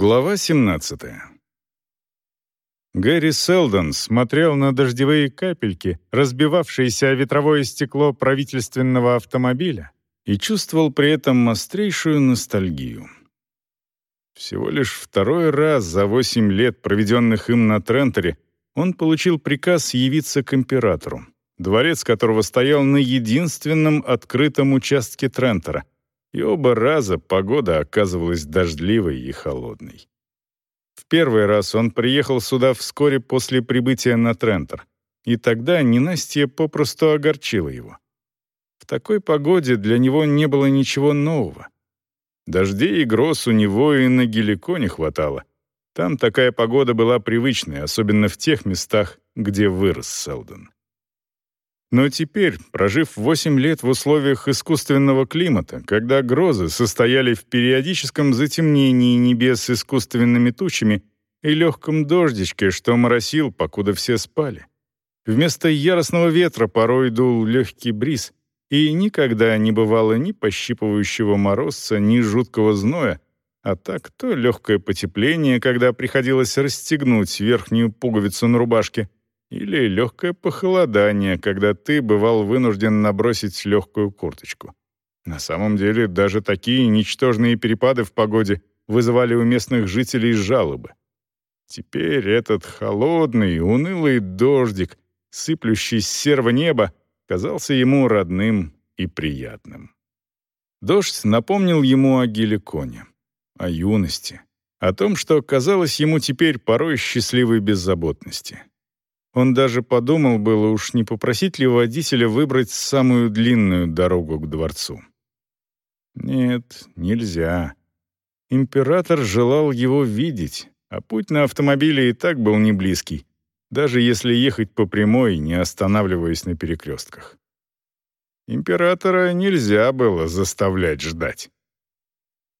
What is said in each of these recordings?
Глава 17. Гэри Селдон смотрел на дождевые капельки, разбивавшиеся о ветровое стекло правительственного автомобиля, и чувствовал при этом острейшую ностальгию. Всего лишь второй раз за восемь лет, проведенных им на Тренторе, он получил приказ явиться к императору, дворец которого стоял на единственном открытом участке Трентора, и оба раза погода оказывалась дождливой и холодной. В первый раз он приехал сюда вскоре после прибытия на Трентор, и тогда ненастье попросту огорчило его. В такой погоде для него не было ничего нового. Дождей и гроз у него и на Геликоне хватало. Там такая погода была привычной, особенно в тех местах, где вырос Селдон. Но теперь, прожив 8 лет в условиях искусственного климата, когда грозы состояли в периодическом затемнении небес искусственными тучами и легком дождичке, что моросил, покуда все спали, вместо яростного ветра порой дул легкий бриз, и никогда не бывало ни пощипывающего морозца, ни жуткого зноя, а так то легкое потепление, когда приходилось расстегнуть верхнюю пуговицу на рубашке — или легкое похолодание, когда ты бывал вынужден набросить легкую курточку. На самом деле, даже такие ничтожные перепады в погоде вызывали у местных жителей жалобы. Теперь этот холодный, унылый дождик, сыплющий с серого неба, казался ему родным и приятным. Дождь напомнил ему о Геликоне, о юности, о том, что казалось ему теперь порой счастливой беззаботности. Он даже подумал было, уж не попросить ли водителя выбрать самую длинную дорогу к дворцу. Нет, нельзя. Император желал его видеть, а путь на автомобиле и так был не близкий, даже если ехать по прямой, не останавливаясь на перекрестках. Императора нельзя было заставлять ждать.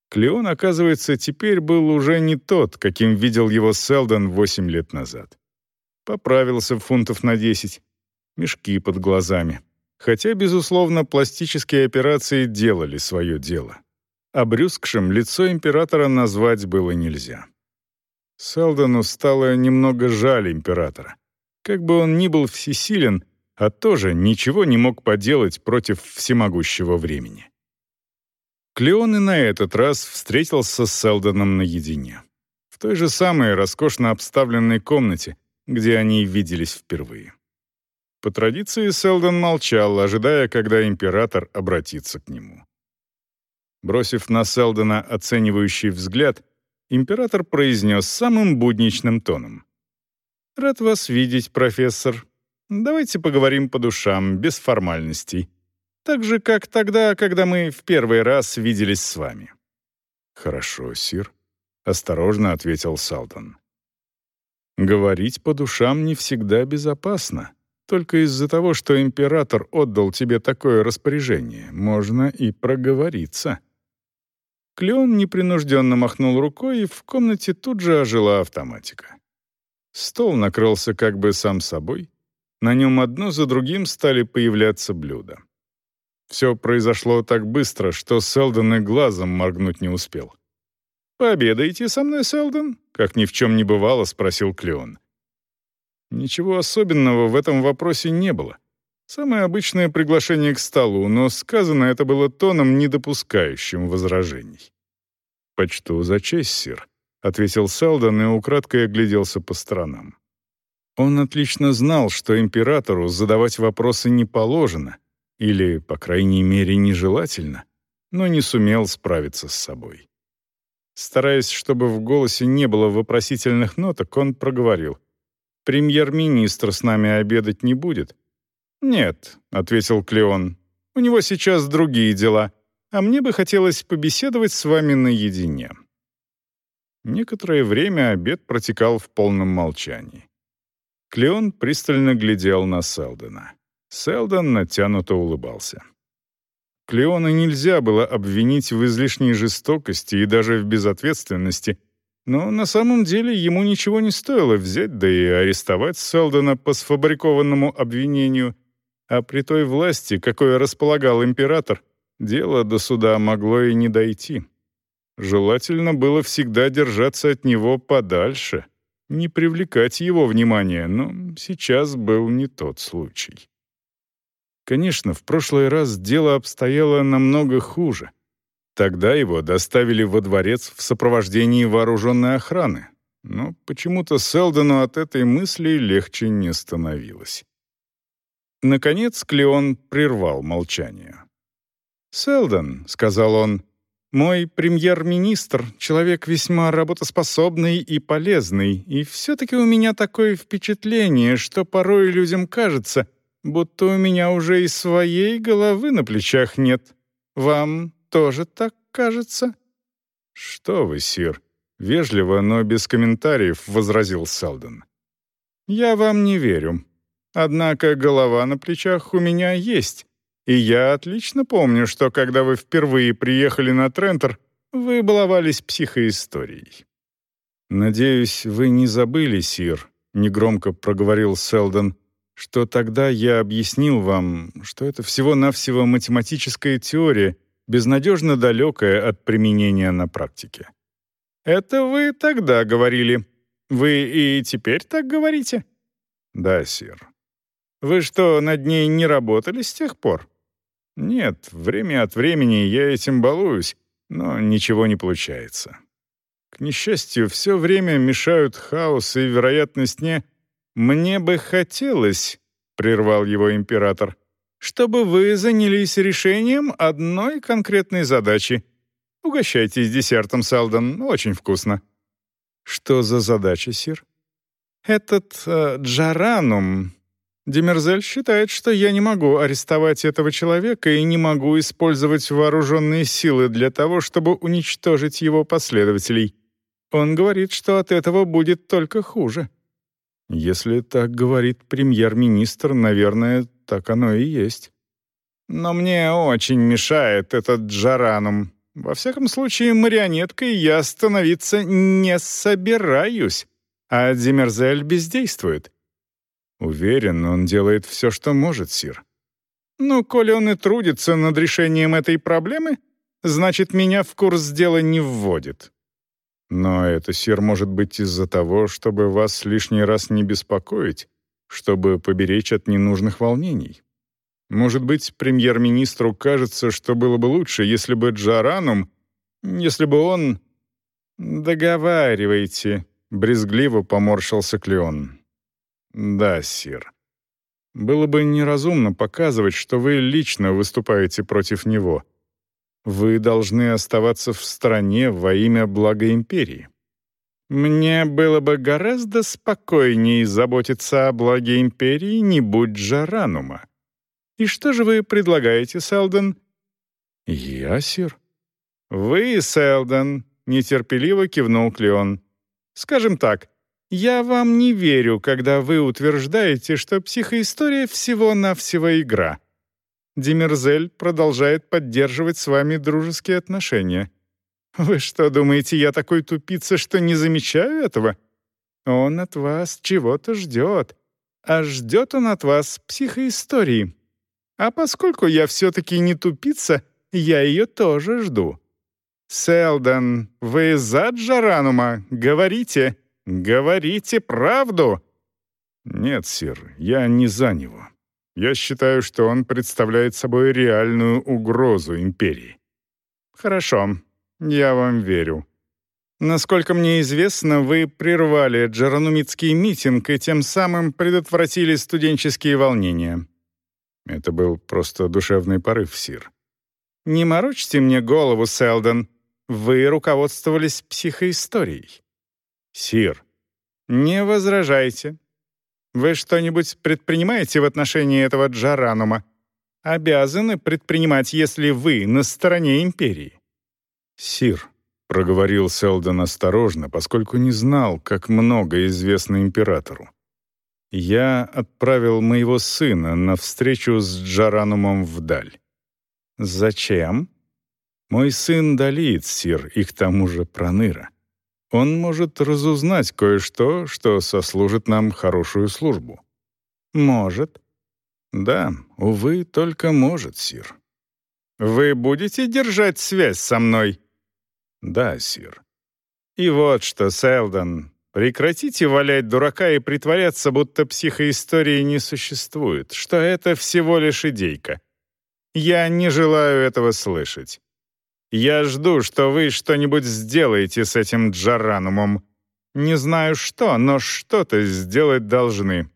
Клеон, оказывается, теперь был уже не тот, каким видел его Селдон восемь лет назад. Поправился фунтов на 10. Мешки под глазами. Хотя, безусловно, пластические операции делали свое дело. Обрюзгшим лицо императора назвать было нельзя. Селдону стало немного жаль императора. Как бы он ни был всесилен, а тоже ничего не мог поделать против всемогущего времени. Клеон и на этот раз встретился с Селдоном наедине. В той же самой роскошно обставленной комнате, где они виделись впервые. По традиции Селдон молчал, ожидая, когда император обратится к нему. Бросив на Селдона оценивающий взгляд, император произнес самым будничным тоном. «Рад вас видеть, профессор. Давайте поговорим по душам, без формальностей. Так же, как тогда, когда мы в первый раз виделись с вами». «Хорошо, сир», — осторожно ответил Салдон. Говорить по душам не всегда безопасно. Только из-за того, что император отдал тебе такое распоряжение, можно и проговориться. Клеон непринужденно махнул рукой, и в комнате тут же ожила автоматика. Стол накрылся как бы сам собой. На нем одно за другим стали появляться блюда. Все произошло так быстро, что Селдон и глазом моргнуть не успел. «Пообедаете со мной, Селдон?» — как ни в чем не бывало, спросил Клеон. Ничего особенного в этом вопросе не было. Самое обычное приглашение к столу, но сказано это было тоном, не допускающим возражений. «Почту за честь, сир», — ответил Селдон и украдкой огляделся по сторонам. Он отлично знал, что императору задавать вопросы не положено, или, по крайней мере, нежелательно, но не сумел справиться с собой. Стараясь, чтобы в голосе не было вопросительных ноток, он проговорил. «Премьер-министр с нами обедать не будет?» «Нет», — ответил Клеон. «У него сейчас другие дела, а мне бы хотелось побеседовать с вами наедине». Некоторое время обед протекал в полном молчании. Клеон пристально глядел на Селдона. Селдон натянуто улыбался. Клеона нельзя было обвинить в излишней жестокости и даже в безответственности, но на самом деле ему ничего не стоило взять да и арестовать Селдона по сфабрикованному обвинению, а при той власти, какой располагал император, дело до суда могло и не дойти. Желательно было всегда держаться от него подальше, не привлекать его внимания, но сейчас был не тот случай. Конечно, в прошлый раз дело обстояло намного хуже. Тогда его доставили во дворец в сопровождении вооруженной охраны, но почему-то Селдону от этой мысли легче не становилось. Наконец Клеон прервал молчание. «Селдон», — сказал он, — «мой премьер-министр — человек весьма работоспособный и полезный, и все-таки у меня такое впечатление, что порой людям кажется, будто у меня уже и своей головы на плечах нет. Вам тоже так кажется?» «Что вы, сир?» — вежливо, но без комментариев возразил Селдон. «Я вам не верю. Однако голова на плечах у меня есть, и я отлично помню, что когда вы впервые приехали на Трентер, вы баловались психоисторией». «Надеюсь, вы не забыли, Сир», — негромко проговорил Селдон, «что тогда я объяснил вам, что это всего-навсего математическая теория, безнадежно далекая от применения на практике». «Это вы тогда говорили. Вы и теперь так говорите?» «Да, Сир». «Вы что, над ней не работали с тех пор?» Нет, время от времени я этим балуюсь, но ничего не получается. К несчастью, все время мешают хаос и вероятность не... «Мне бы хотелось», — прервал его император, «чтобы вы занялись решением одной конкретной задачи. Угощайтесь десертом, Салден, очень вкусно». «Что за задача, сир?» «Этот э, джаранум, Демерзель считает, что я не могу арестовать этого человека и не могу использовать вооруженные силы для того, чтобы уничтожить его последователей. Он говорит, что от этого будет только хуже. Если так говорит премьер-министр, наверное, так оно и есть. Но мне очень мешает этот Джаранум. Во всяком случае, марионеткой я становиться не собираюсь, а Демерзель бездействует. Уверен, он делает все, что может, Сир. Ну, коли он и трудится над решением этой проблемы, значит, меня в курс дела не вводит. Но это, Сир, может быть из-за того, чтобы вас лишний раз не беспокоить, чтобы поберечь от ненужных волнений. Может быть, премьер-министру кажется, что было бы лучше, если бы Джаранум, если бы он... «Договаривайте», — брезгливо поморщился Клеон. «Да, сир. Было бы неразумно показывать, что вы лично выступаете против него. Вы должны оставаться в стране во имя блага империи. Мне было бы гораздо спокойнее заботиться о благе империи, не будь Джаранума. И что же вы предлагаете, Селдон?» «Я, сир». «Вы, Селдон», — нетерпеливо кивнул Клеон. «Скажем так, я вам не верю, когда вы утверждаете, что психоистория всего-навсего игра. Демерзель продолжает поддерживать с вами дружеские отношения. Вы что, думаете, я такой тупица, что не замечаю этого? Он от вас чего-то ждет. А ждет он от вас психоистории. А поскольку я все-таки не тупица, я ее тоже жду. Селдон, вы за Джаранума? Говорите. «Говорите правду!» «Нет, сир, я не за него. Я считаю, что он представляет собой реальную угрозу империи». «Хорошо, я вам верю. Насколько мне известно, вы прервали джаранумитский митинг и тем самым предотвратили студенческие волнения». Это был просто душевный порыв, сир. «Не морочьте мне голову, Селдон. Вы руководствовались психоисторией. «Сир». «Не возражайте. Вы что-нибудь предпринимаете в отношении этого Джаранума? Обязаны предпринимать, если вы на стороне империи». «Сир», — проговорил Селдон осторожно, поскольку не знал, как много известно императору. «Я отправил моего сына на встречу с Джаранумом вдаль». «Зачем?» «Мой сын Далит, сир, и к тому же Проныра. Он может разузнать кое-что, что сослужит нам хорошую службу». «Может». «Да, увы, только может, сир». «Вы будете держать связь со мной?» «Да, сир». «И вот что, Селдон, прекратите валять дурака и притворяться, будто психоистории не существует, что это всего лишь идейка. Я не желаю этого слышать. Я жду, что вы что-нибудь сделаете с этим Джаранумом. Не знаю что, но что-то сделать должны.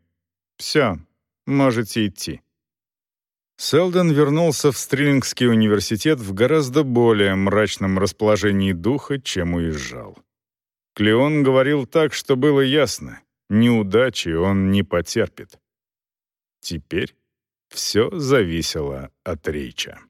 Все, можете идти». Селдон вернулся в Стрилингский университет в гораздо более мрачном расположении духа, чем уезжал. Клеон говорил так, что было ясно — неудачи он не потерпит. Теперь все зависело от Рейча.